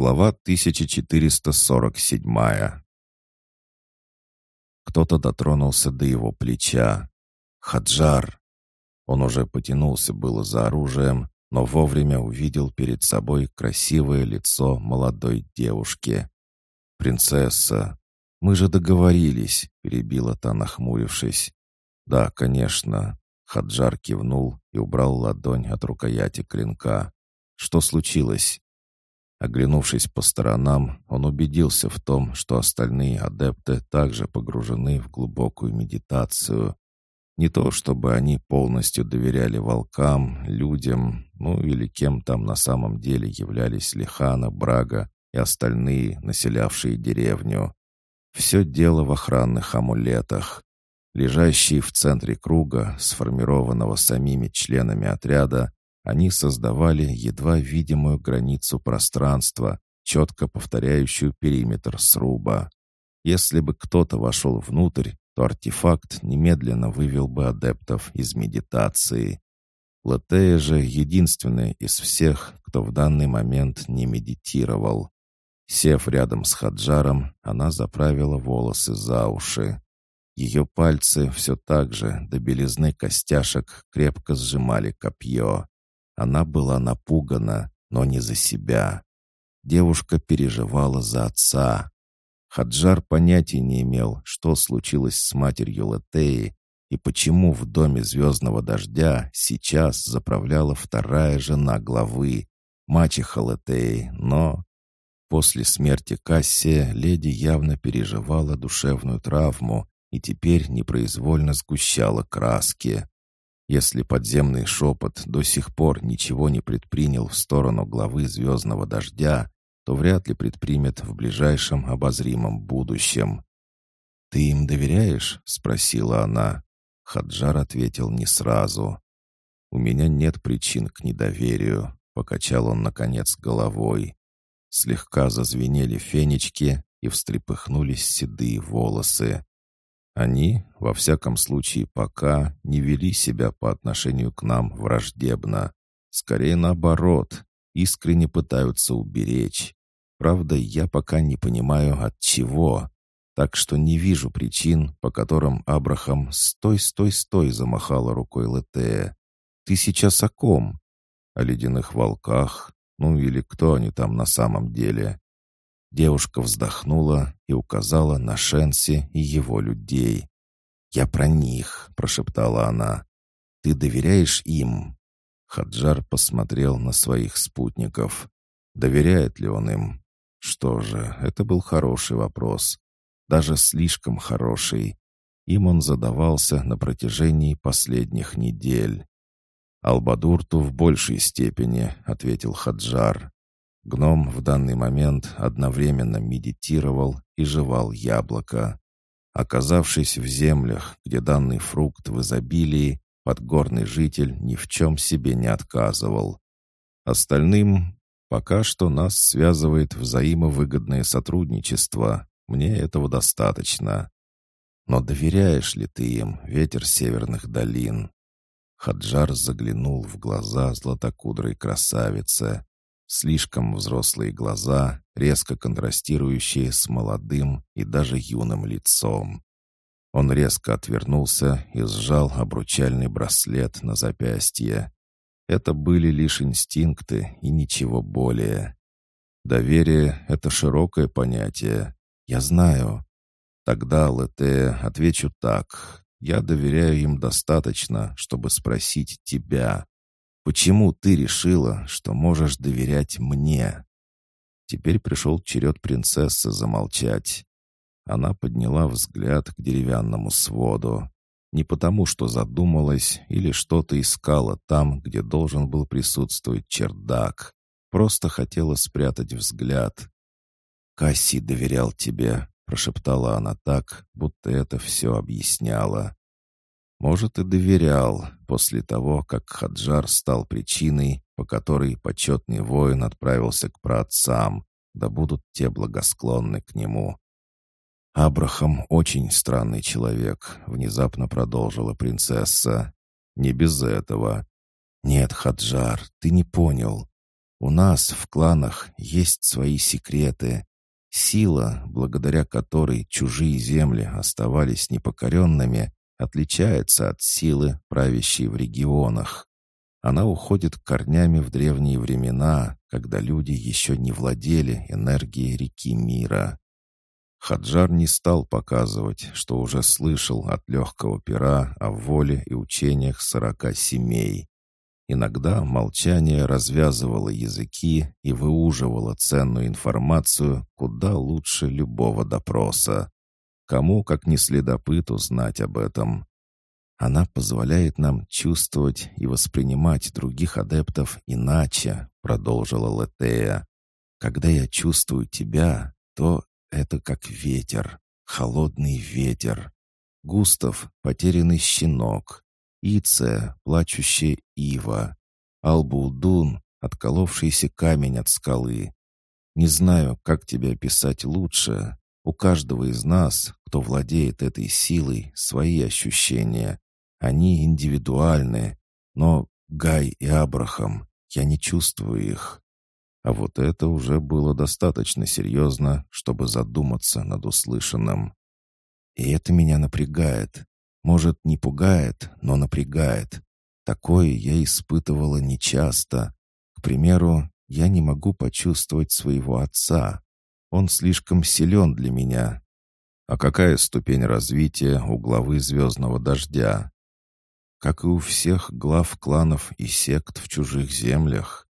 Глава 1447 Кто-то дотронулся до его плеча. «Хаджар!» Он уже потянулся было за оружием, но вовремя увидел перед собой красивое лицо молодой девушки. «Принцесса, мы же договорились», — перебила та, нахмурившись. «Да, конечно». Хаджар кивнул и убрал ладонь от рукояти клинка. «Что случилось?» Оглянувшись по сторонам, он убедился в том, что остальные адепты также погружены в глубокую медитацию. Не то, чтобы они полностью доверяли волкам, людям, ну или кем там на самом деле являлись Лихана, Брага и остальные, населявшие деревню. Все дело в охранных амулетах. Лежащие в центре круга, сформированного самими членами отряда, они создавали едва видимую границу пространства, четко повторяющую периметр сруба. Если бы кто-то вошел внутрь, то артефакт немедленно вывел бы адептов из медитации. Латея же единственная из всех, кто в данный момент не медитировал. Сев рядом с Хаджаром, она заправила волосы за уши. Ее пальцы все так же до белизны костяшек крепко сжимали копье. Она была напугана, но не за себя. Девушка переживала за отца. Хаджар понятия не имел, что случилось с матерью Латеи и почему в доме звездного дождя сейчас заправляла вторая жена главы, мачеха Латеи, но... После смерти Кассия леди явно переживала душевную травму и теперь непроизвольно сгущала краски. Если подземный шепот до сих пор ничего не предпринял в сторону главы звездного дождя, то вряд ли предпримет в ближайшем обозримом будущем. «Ты им доверяешь?» — спросила она. Хаджар ответил не сразу. «У меня нет причин к недоверию», — покачал он, наконец, головой. Слегка зазвенели фенечки и встрепыхнулись седые волосы. Они, во всяком случае пока, не вели себя по отношению к нам враждебно. Скорее наоборот, искренне пытаются уберечь. Правда, я пока не понимаю от чего. Так что не вижу причин, по которым Абрахам «стой, стой, стой» замахала рукой Летея. «Ты сейчас о ком?» «О ледяных волках, ну или кто они там на самом деле?» Девушка вздохнула и указала на Шенси и его людей. «Я про них», — прошептала она. «Ты доверяешь им?» Хаджар посмотрел на своих спутников. Доверяет ли он им? Что же, это был хороший вопрос. Даже слишком хороший. Им он задавался на протяжении последних недель. «Албадурту в большей степени», — ответил Хаджар. Гном в данный момент одновременно медитировал и жевал яблоко. Оказавшись в землях, где данный фрукт в изобилии, подгорный житель ни в чем себе не отказывал. Остальным пока что нас связывает взаимовыгодное сотрудничество. Мне этого достаточно. Но доверяешь ли ты им, ветер северных долин? Хаджар заглянул в глаза златокудрой красавицы. Слишком взрослые глаза, резко контрастирующие с молодым и даже юным лицом. Он резко отвернулся и сжал обручальный браслет на запястье. Это были лишь инстинкты и ничего более. Доверие — это широкое понятие. Я знаю. Тогда, Лете, отвечу так. Я доверяю им достаточно, чтобы спросить тебя. Почему ты решила, что можешь доверять мне?» Теперь пришел черед принцессы замолчать. Она подняла взгляд к деревянному своду. Не потому, что задумалась или что-то искала там, где должен был присутствовать чердак. Просто хотела спрятать взгляд. «Касси доверял тебе», — прошептала она так, будто это все объясняло. Может, и доверял после того, как Хаджар стал причиной, по которой почетный воин отправился к праотцам, да будут те благосклонны к нему. «Абрахам очень странный человек», — внезапно продолжила принцесса. «Не без этого». «Нет, Хаджар, ты не понял. У нас в кланах есть свои секреты. Сила, благодаря которой чужие земли оставались непокоренными, отличается от силы, правящей в регионах. Она уходит корнями в древние времена, когда люди еще не владели энергией реки мира. Хаджар не стал показывать, что уже слышал от легкого пера о воле и учениях сорока семей. Иногда молчание развязывало языки и выуживало ценную информацию куда лучше любого допроса. Кому, как не следопыту, знать об этом? Она позволяет нам чувствовать и воспринимать других адептов иначе, продолжила Летея. Когда я чувствую тебя, то это как ветер, холодный ветер. Густав — потерянный щенок. Ице — плачущая ива. Албулдун — отколовшийся камень от скалы. Не знаю, как тебе описать лучше. У каждого из нас, кто владеет этой силой, свои ощущения. Они индивидуальны, но Гай и Абрахам, я не чувствую их. А вот это уже было достаточно серьезно, чтобы задуматься над услышанным. И это меня напрягает. Может, не пугает, но напрягает. Такое я испытывала нечасто. К примеру, я не могу почувствовать своего отца. Он слишком силен для меня. А какая ступень развития у главы звездного дождя? Как и у всех глав кланов и сект в чужих землях,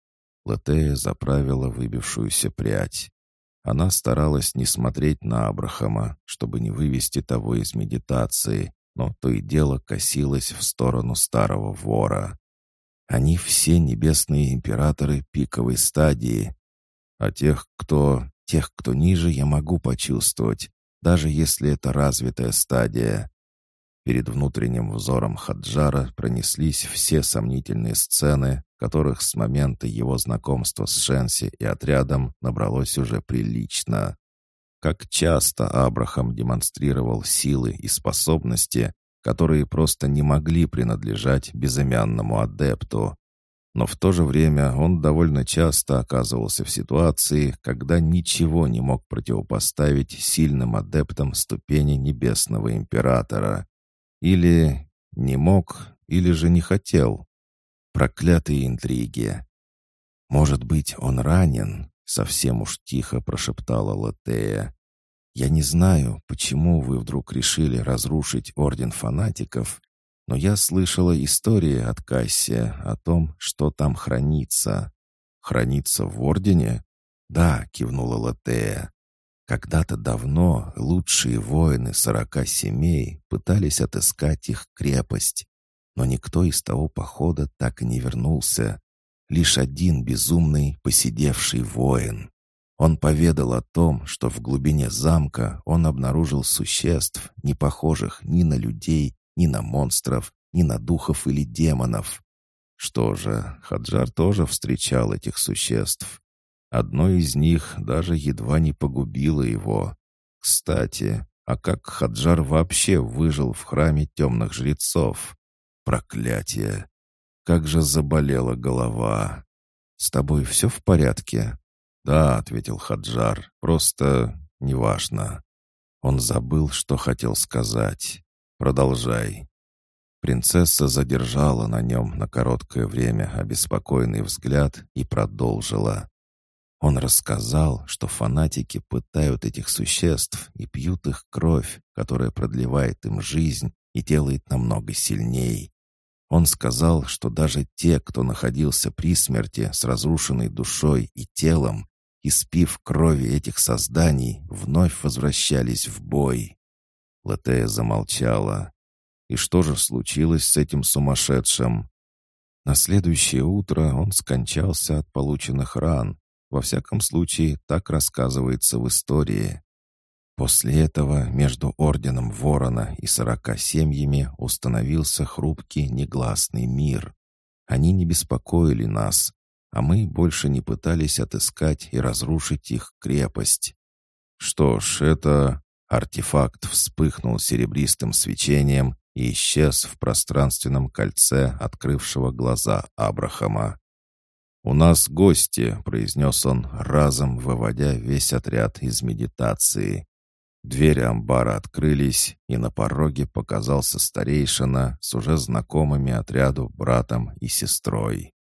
Латея заправила выбившуюся прядь. Она старалась не смотреть на Абрахама, чтобы не вывести того из медитации, но то и дело косилась в сторону старого вора. Они все небесные императоры пиковой стадии. А тех, кто... тех, кто ниже, я могу почувствовать, даже если это развитая стадия. Перед внутренним взором Хаджара пронеслись все сомнительные сцены, которых с момента его знакомства с Шенси и отрядом набралось уже прилично. Как часто Абрахам демонстрировал силы и способности, которые просто не могли принадлежать безымянному адепту. Но в то же время он довольно часто оказывался в ситуации, когда ничего не мог противопоставить сильным адептам ступени Небесного Императора. Или не мог, или же не хотел. Проклятые интриги. «Может быть, он ранен?» — совсем уж тихо прошептала Латея. «Я не знаю, почему вы вдруг решили разрушить Орден Фанатиков, но я слышала истории от Кассия о том, что там хранится». «Хранится в Ордене?» «Да», — кивнула Латея. Когда-то давно лучшие воины сорока семей пытались отыскать их крепость, но никто из того похода так и не вернулся. Лишь один безумный, посидевший воин. Он поведал о том, что в глубине замка он обнаружил существ, не похожих ни на людей, ни на монстров, ни на духов или демонов. Что же, Хаджар тоже встречал этих существ. Одно из них даже едва не погубило его. Кстати, а как Хаджар вообще выжил в храме темных жрецов? Проклятие! Как же заболела голова! «С тобой все в порядке?» «Да», — ответил Хаджар, — «просто неважно». Он забыл, что хотел сказать. «Продолжай». Принцесса задержала на нем на короткое время обеспокоенный взгляд и продолжила. Он рассказал, что фанатики пытают этих существ и пьют их кровь, которая продлевает им жизнь и делает намного сильней. Он сказал, что даже те, кто находился при смерти с разрушенной душой и телом, испив крови этих созданий, вновь возвращались в бой. Латея замолчала. И что же случилось с этим сумасшедшим? На следующее утро он скончался от полученных ран, во всяком случае, так рассказывается в истории. После этого между орденом Ворона и сорока семьями установился хрупкий негласный мир. Они не беспокоили нас, а мы больше не пытались отыскать и разрушить их крепость. Что ж, это... Артефакт вспыхнул серебристым свечением и исчез в пространственном кольце открывшего глаза Абрахама. «У нас гости», — произнес он, разом выводя весь отряд из медитации. Двери амбара открылись, и на пороге показался старейшина с уже знакомыми отряду братом и сестрой.